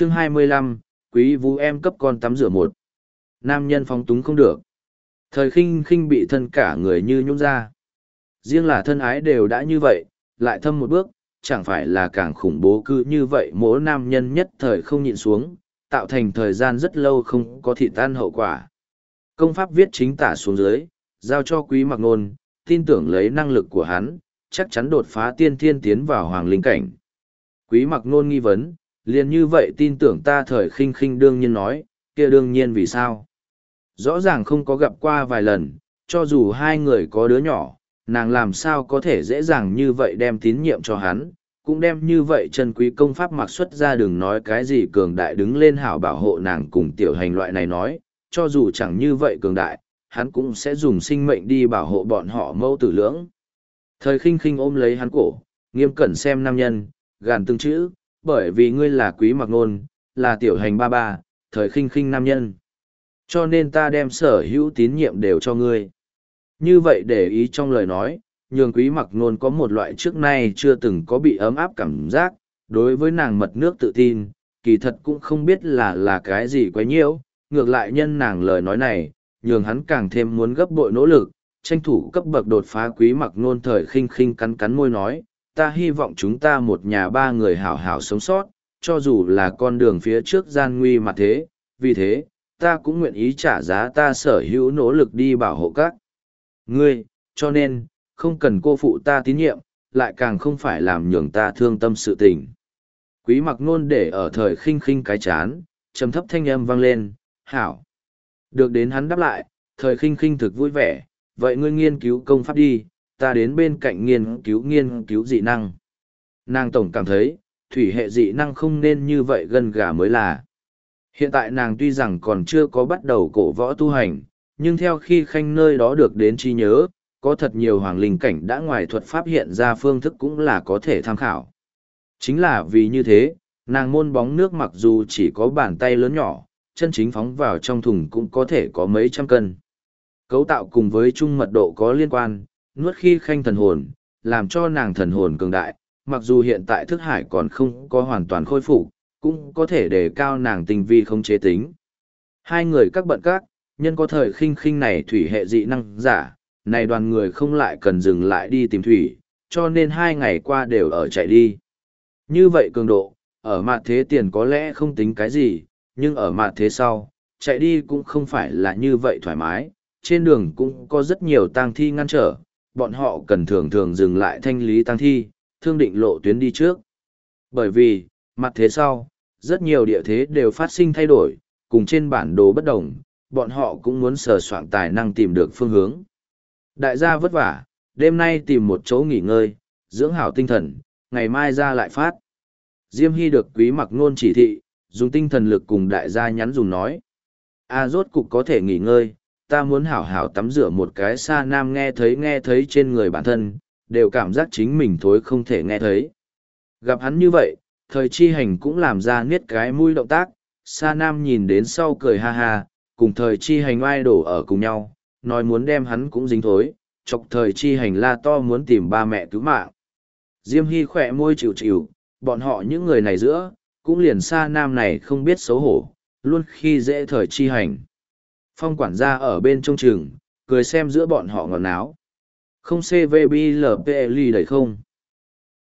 chương 25, quý vũ em cấp con tắm rửa một. Nam nhân phóng túng không được. Thời khinh khinh bị thân cả người như nhũng ra. Riêng là thân ái đều đã như vậy, lại thâm một bước, chẳng phải là càng khủng bố cứ như vậy mỗi nam nhân nhất thời không nhịn xuống, tạo thành thời gian rất lâu không có thị tan hậu quả. Công pháp viết chính tả xuống dưới, giao cho quý mặc nôn, tin tưởng lấy năng lực của hắn, chắc chắn đột phá tiên thiên tiến vào hoàng linh cảnh. Quý mặc nôn nghi vấn, liền như vậy tin tưởng ta thời khinh khinh đương nhiên nói, kia đương nhiên vì sao? Rõ ràng không có gặp qua vài lần, cho dù hai người có đứa nhỏ, nàng làm sao có thể dễ dàng như vậy đem tín nhiệm cho hắn, cũng đem như vậy chân quý công pháp mặc xuất ra đừng nói cái gì cường đại đứng lên hảo bảo hộ nàng cùng tiểu hành loại này nói, cho dù chẳng như vậy cường đại, hắn cũng sẽ dùng sinh mệnh đi bảo hộ bọn họ mâu tử lưỡng. Thời khinh khinh ôm lấy hắn cổ, nghiêm cẩn xem nam nhân, gàn từng chữ, bởi vì ngươi là quý mặc nôn, là tiểu hành ba ba, thời khinh khinh nam nhân. Cho nên ta đem sở hữu tín nhiệm đều cho ngươi. Như vậy để ý trong lời nói, nhường quý mặc nôn có một loại trước nay chưa từng có bị ấm áp cảm giác, đối với nàng mật nước tự tin, kỳ thật cũng không biết là là cái gì quấy nhiễu, ngược lại nhân nàng lời nói này, nhường hắn càng thêm muốn gấp bội nỗ lực, tranh thủ cấp bậc đột phá quý mặc nôn thời khinh khinh cắn cắn môi nói, ta hy vọng chúng ta một nhà ba người hảo hảo sống sót, cho dù là con đường phía trước gian nguy mà thế, vì thế, ta cũng nguyện ý trả giá ta sở hữu nỗ lực đi bảo hộ các ngươi, cho nên, không cần cô phụ ta tín nhiệm, lại càng không phải làm nhường ta thương tâm sự tình. Quý mặc nôn để ở thời khinh khinh cái chán, trầm thấp thanh âm vang lên, hảo. Được đến hắn đáp lại, thời khinh khinh thực vui vẻ, vậy ngươi nghiên cứu công pháp đi, ta đến bên cạnh nghiên cứu nghiên cứu dị năng. Nàng tổng cảm thấy, thủy hệ dị năng không nên như vậy gần gà mới là. Hiện tại nàng tuy rằng còn chưa có bắt đầu cổ võ tu hành, nhưng theo khi khanh nơi đó được đến trí nhớ, có thật nhiều hoàng linh cảnh đã ngoài thuật pháp hiện ra phương thức cũng là có thể tham khảo. Chính là vì như thế, nàng môn bóng nước mặc dù chỉ có bàn tay lớn nhỏ, chân chính phóng vào trong thùng cũng có thể có mấy trăm cân. Cấu tạo cùng với chung mật độ có liên quan, nuốt khi khanh thần hồn, làm cho nàng thần hồn cường đại, mặc dù hiện tại thức hải còn không có hoàn toàn khôi phục, cũng có thể đề cao nàng tình vi không chế tính. Hai người các bận các, nhân có thời khinh khinh này thủy hệ dị năng giả, này đoàn người không lại cần dừng lại đi tìm thủy, cho nên hai ngày qua đều ở chạy đi. Như vậy cường độ, ở mặt thế tiền có lẽ không tính cái gì, nhưng ở mặt thế sau, chạy đi cũng không phải là như vậy thoải mái, trên đường cũng có rất nhiều tang thi ngăn trở, bọn họ cần thường thường dừng lại thanh lý tang thi, thương định lộ tuyến đi trước. Bởi vì, mặt thế sau, rất nhiều địa thế đều phát sinh thay đổi, cùng trên bản đồ bất đồng, bọn họ cũng muốn sờ soạn tài năng tìm được phương hướng. Đại gia vất vả, đêm nay tìm một chỗ nghỉ ngơi, dưỡng hảo tinh thần, ngày mai ra lại phát. Diêm Hy được quý mặc nôn chỉ thị, dùng tinh thần lực cùng đại gia nhắn dùng nói. A rốt cục có thể nghỉ ngơi, ta muốn hảo hảo tắm rửa một cái xa nam nghe thấy nghe thấy trên người bản thân, đều cảm giác chính mình thối không thể nghe thấy. Gặp hắn như vậy, thời chi hành cũng làm ra niết cái mũi động tác, xa nam nhìn đến sau cười ha ha, cùng thời chi hành oai đổ ở cùng nhau, nói muốn đem hắn cũng dính thối, chọc thời chi hành la to muốn tìm ba mẹ cứu mạng. Diêm Hy khỏe môi chịu chịu, bọn họ những người này giữa, cũng liền xa nam này không biết xấu hổ, luôn khi dễ thời chi hành. Phong quản gia ở bên trong trường, cười xem giữa bọn họ ngọt náo. Không CVBLPLI đầy không?